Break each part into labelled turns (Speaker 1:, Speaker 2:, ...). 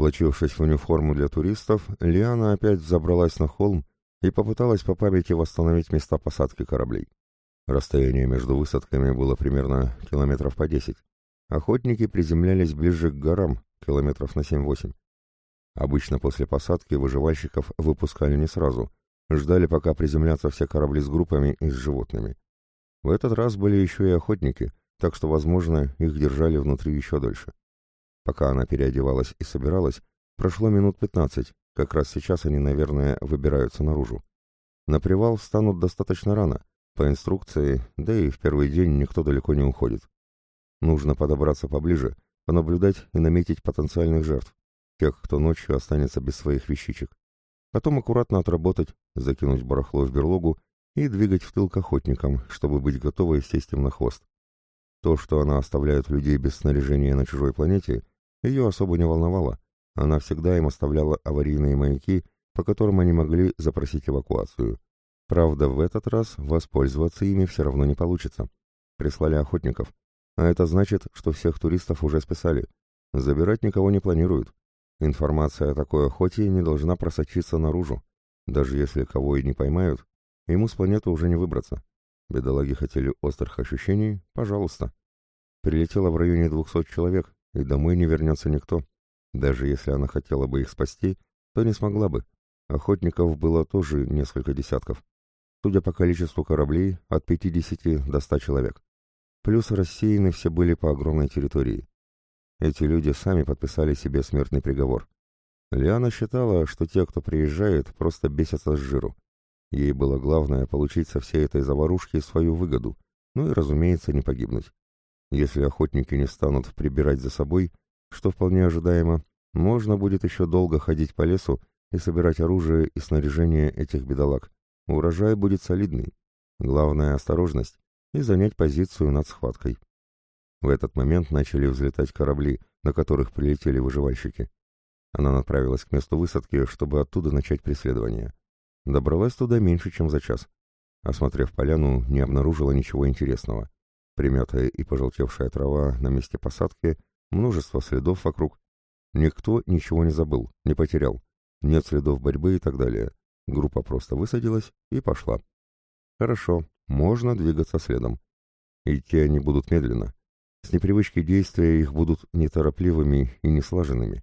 Speaker 1: Облачившись в униформу для туристов, Лиана опять забралась на холм и попыталась по памяти восстановить места посадки кораблей. Расстояние между высадками было примерно километров по десять. Охотники приземлялись ближе к горам, километров на 7-8. Обычно после посадки выживальщиков выпускали не сразу, ждали, пока приземлятся все корабли с группами и с животными. В этот раз были еще и охотники, так что, возможно, их держали внутри еще дольше. Пока она переодевалась и собиралась, прошло минут пятнадцать, как раз сейчас они, наверное, выбираются наружу. На привал встанут достаточно рано, по инструкции, да и в первый день никто далеко не уходит. Нужно подобраться поближе, понаблюдать и наметить потенциальных жертв, тех, кто ночью останется без своих вещичек. Потом аккуратно отработать, закинуть барахло в берлогу и двигать в тыл к охотникам, чтобы быть готовой сесть им на хвост. То, что она оставляет людей без снаряжения на чужой планете, ее особо не волновало. Она всегда им оставляла аварийные маяки, по которым они могли запросить эвакуацию. Правда, в этот раз воспользоваться ими все равно не получится. Прислали охотников. А это значит, что всех туристов уже списали. Забирать никого не планируют. Информация о такой охоте не должна просочиться наружу. Даже если кого и не поймают, ему с планеты уже не выбраться. Бедолаги хотели острых ощущений? Пожалуйста. Прилетело в районе двухсот человек, и домой не вернется никто. Даже если она хотела бы их спасти, то не смогла бы. Охотников было тоже несколько десятков. Судя по количеству кораблей, от 50 до 100 человек. Плюс рассеяны все были по огромной территории. Эти люди сами подписали себе смертный приговор. Лиана считала, что те, кто приезжает, просто бесятся с жиру. Ей было главное получить со всей этой заварушки свою выгоду, ну и, разумеется, не погибнуть. Если охотники не станут прибирать за собой, что вполне ожидаемо, можно будет еще долго ходить по лесу и собирать оружие и снаряжение этих бедолаг. Урожай будет солидный. Главное — осторожность и занять позицию над схваткой. В этот момент начали взлетать корабли, на которых прилетели выживальщики. Она направилась к месту высадки, чтобы оттуда начать преследование. Добралась туда меньше, чем за час. Осмотрев поляну, не обнаружила ничего интересного примятая и пожелтевшая трава на месте посадки, множество следов вокруг. Никто ничего не забыл, не потерял. Нет следов борьбы и так далее. Группа просто высадилась и пошла. Хорошо, можно двигаться следом. Идти они будут медленно. С непривычки действия их будут неторопливыми и неслаженными.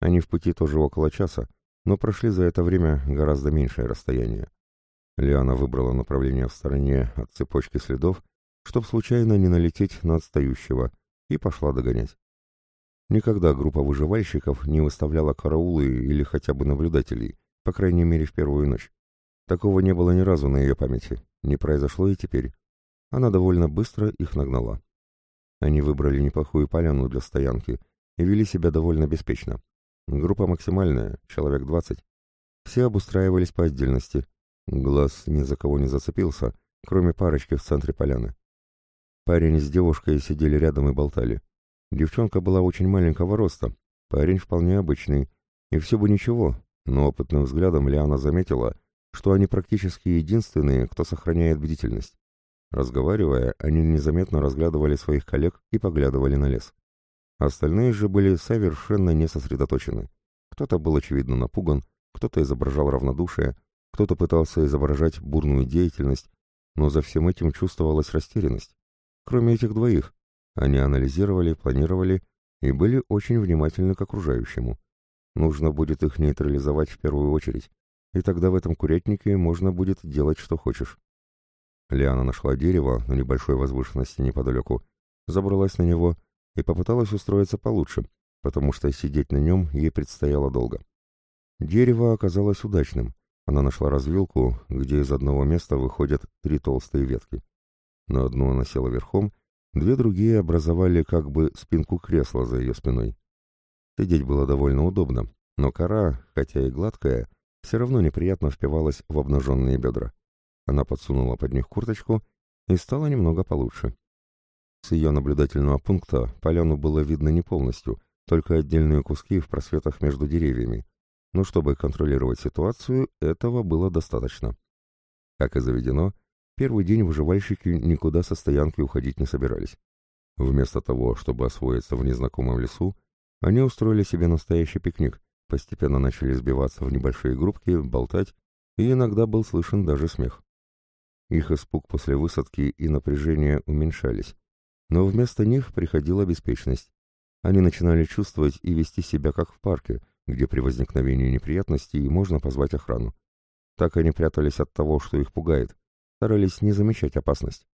Speaker 1: Они в пути тоже около часа, но прошли за это время гораздо меньшее расстояние. Лиана выбрала направление в стороне от цепочки следов чтоб случайно не налететь на отстающего, и пошла догонять. Никогда группа выживальщиков не выставляла караулы или хотя бы наблюдателей, по крайней мере в первую ночь. Такого не было ни разу на ее памяти, не произошло и теперь. Она довольно быстро их нагнала. Они выбрали неплохую поляну для стоянки и вели себя довольно беспечно. Группа максимальная, человек двадцать. Все обустраивались по отдельности. Глаз ни за кого не зацепился, кроме парочки в центре поляны. Парень с девушкой сидели рядом и болтали. Девчонка была очень маленького роста, парень вполне обычный. И все бы ничего, но опытным взглядом Лиана заметила, что они практически единственные, кто сохраняет бдительность. Разговаривая, они незаметно разглядывали своих коллег и поглядывали на лес. Остальные же были совершенно не сосредоточены. Кто-то был очевидно напуган, кто-то изображал равнодушие, кто-то пытался изображать бурную деятельность, но за всем этим чувствовалась растерянность. Кроме этих двоих, они анализировали, планировали и были очень внимательны к окружающему. Нужно будет их нейтрализовать в первую очередь, и тогда в этом курятнике можно будет делать, что хочешь. Лиана нашла дерево на небольшой возвышенности неподалеку, забралась на него и попыталась устроиться получше, потому что сидеть на нем ей предстояло долго. Дерево оказалось удачным. Она нашла развилку, где из одного места выходят три толстые ветки. На одну она села верхом, две другие образовали как бы спинку кресла за ее спиной. Сидеть было довольно удобно, но кора, хотя и гладкая, все равно неприятно впивалась в обнаженные бедра. Она подсунула под них курточку и стало немного получше. С ее наблюдательного пункта поляну было видно не полностью, только отдельные куски в просветах между деревьями. Но чтобы контролировать ситуацию, этого было достаточно. Как и заведено, Первый день выживальщики никуда со стоянки уходить не собирались. Вместо того, чтобы освоиться в незнакомом лесу, они устроили себе настоящий пикник, постепенно начали сбиваться в небольшие группки, болтать, и иногда был слышен даже смех. Их испуг после высадки и напряжение уменьшались, но вместо них приходила беспечность. Они начинали чувствовать и вести себя как в парке, где при возникновении неприятностей можно позвать охрану. Так они прятались от того, что их пугает, старались не замечать опасность.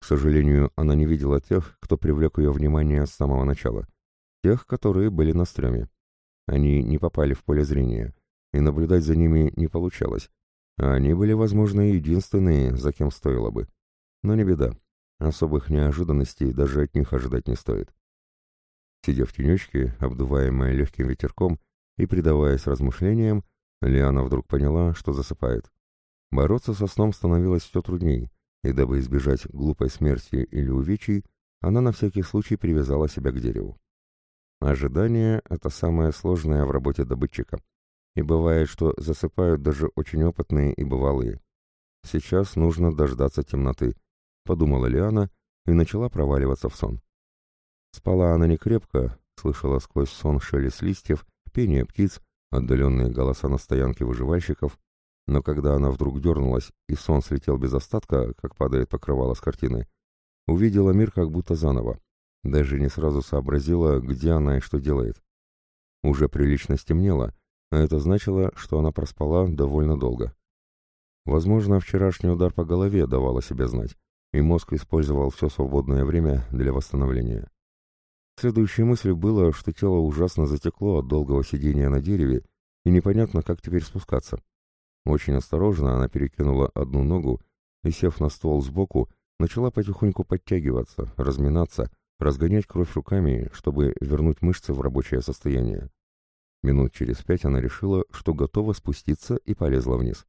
Speaker 1: К сожалению, она не видела тех, кто привлек ее внимание с самого начала. Тех, которые были на стреме. Они не попали в поле зрения, и наблюдать за ними не получалось. А они были, возможно, единственные, за кем стоило бы. Но не беда. Особых неожиданностей даже от них ожидать не стоит. Сидя в тенечке, обдуваемая легким ветерком и предаваясь размышлениям, Лиана вдруг поняла, что засыпает. Бороться со сном становилось все трудней, и дабы избежать глупой смерти или увечий, она на всякий случай привязала себя к дереву. Ожидание — это самое сложное в работе добытчика. И бывает, что засыпают даже очень опытные и бывалые. Сейчас нужно дождаться темноты, подумала Лиана и начала проваливаться в сон. Спала она не крепко, слышала сквозь сон шелест листьев, пение птиц, отдаленные голоса на стоянке выживальщиков, но когда она вдруг дернулась и сон слетел без остатка, как падает покрывало с картины, увидела мир как будто заново. Даже не сразу сообразила, где она и что делает. Уже прилично стемнело, а это значило, что она проспала довольно долго. Возможно, вчерашний удар по голове давал о себе знать, и мозг использовал все свободное время для восстановления. Следующей мыслью было, что тело ужасно затекло от долгого сидения на дереве, и непонятно, как теперь спускаться. Очень осторожно она перекинула одну ногу и, сев на ствол сбоку, начала потихоньку подтягиваться, разминаться, разгонять кровь руками, чтобы вернуть мышцы в рабочее состояние. Минут через пять она решила, что готова спуститься и полезла вниз.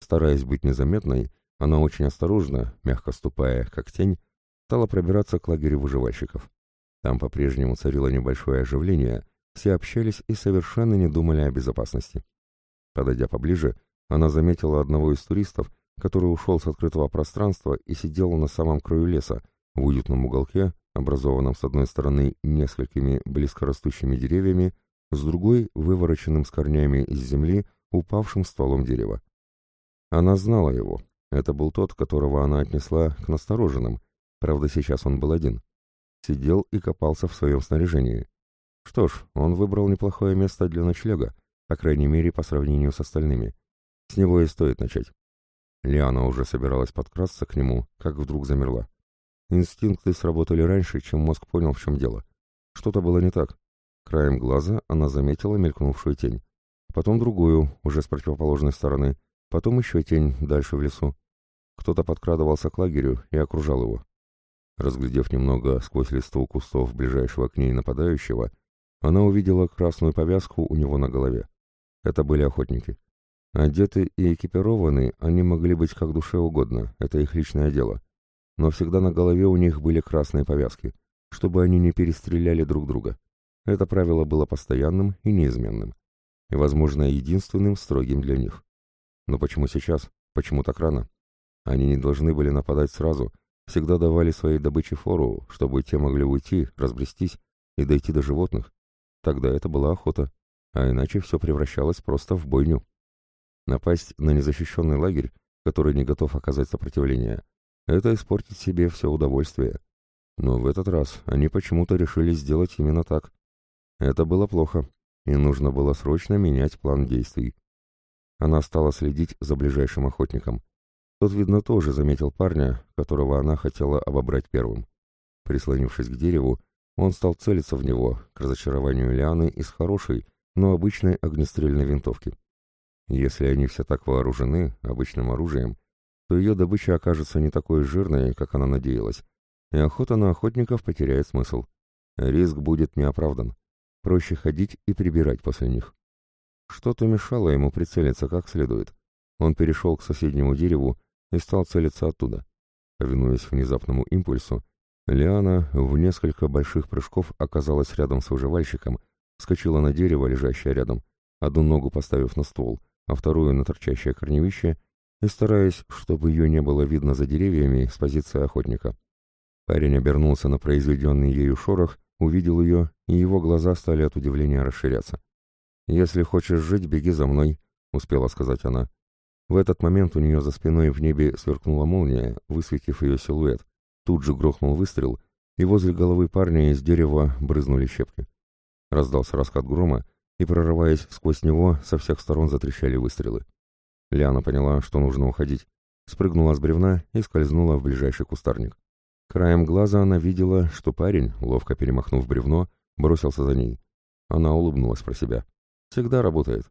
Speaker 1: Стараясь быть незаметной, она очень осторожно, мягко ступая, как тень, стала пробираться к лагерю выживальщиков. Там по-прежнему царило небольшое оживление, все общались и совершенно не думали о безопасности. Подойдя поближе, она заметила одного из туристов, который ушел с открытого пространства и сидел на самом краю леса, в уютном уголке, образованном с одной стороны несколькими близкорастущими деревьями, с другой — вывороченным с корнями из земли, упавшим стволом дерева. Она знала его. Это был тот, которого она отнесла к настороженным, правда, сейчас он был один. Сидел и копался в своем снаряжении. Что ж, он выбрал неплохое место для ночлега, по крайней мере, по сравнению с остальными. С него и стоит начать. Лиана уже собиралась подкрасться к нему, как вдруг замерла. Инстинкты сработали раньше, чем мозг понял, в чем дело. Что-то было не так. Краем глаза она заметила мелькнувшую тень. Потом другую, уже с противоположной стороны. Потом еще тень дальше в лесу. Кто-то подкрадывался к лагерю и окружал его. Разглядев немного сквозь листву кустов ближайшего к ней нападающего, она увидела красную повязку у него на голове. Это были охотники. Одеты и экипированы они могли быть как душе угодно, это их личное дело. Но всегда на голове у них были красные повязки, чтобы они не перестреляли друг друга. Это правило было постоянным и неизменным, и, возможно, единственным строгим для них. Но почему сейчас? Почему так рано? Они не должны были нападать сразу, всегда давали своей добыче фору, чтобы те могли уйти, разбрестись и дойти до животных. Тогда это была охота, а иначе все превращалось просто в бойню. Напасть на незащищенный лагерь, который не готов оказать сопротивление, это испортить себе все удовольствие. Но в этот раз они почему-то решили сделать именно так. Это было плохо, и нужно было срочно менять план действий. Она стала следить за ближайшим охотником. Тот, видно, тоже заметил парня, которого она хотела обобрать первым. Прислонившись к дереву, он стал целиться в него, к разочарованию Лианы, из хорошей, но обычной огнестрельной винтовки. Если они все так вооружены обычным оружием, то ее добыча окажется не такой жирной, как она надеялась, и охота на охотников потеряет смысл. Риск будет неоправдан. Проще ходить и прибирать после них. Что-то мешало ему прицелиться как следует. Он перешел к соседнему дереву и стал целиться оттуда. Повинуясь внезапному импульсу, Лиана в несколько больших прыжков оказалась рядом с выживальщиком, вскочила на дерево, лежащее рядом, одну ногу поставив на ствол, а вторую на торчащее корневище, и стараясь, чтобы ее не было видно за деревьями с позиции охотника. Парень обернулся на произведенный ею шорох увидел ее, и его глаза стали от удивления расширяться. «Если хочешь жить, беги за мной», — успела сказать она. В этот момент у нее за спиной в небе сверкнула молния, высветив ее силуэт. Тут же грохнул выстрел, и возле головы парня из дерева брызнули щепки. Раздался раскат грома, и, прорываясь сквозь него, со всех сторон затрещали выстрелы. Лиана поняла, что нужно уходить, спрыгнула с бревна и скользнула в ближайший кустарник. Краем глаза она видела, что парень, ловко перемахнув бревно, бросился за ней. Она улыбнулась про себя. Всегда работает.